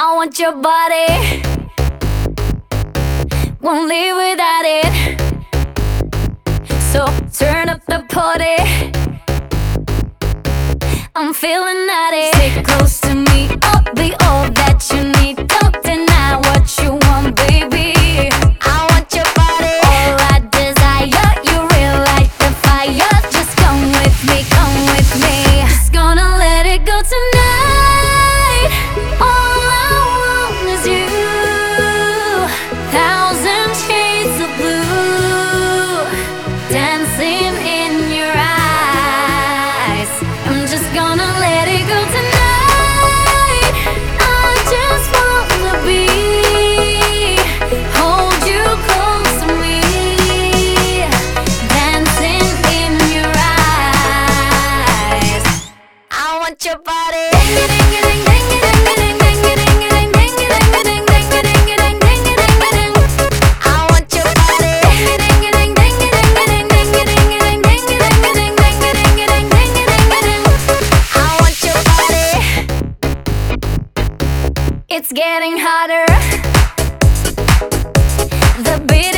I want your body. Won't live without it. So turn up the party. I'm feeling naughty. Stay close. want your body. It's getting hotter. The beat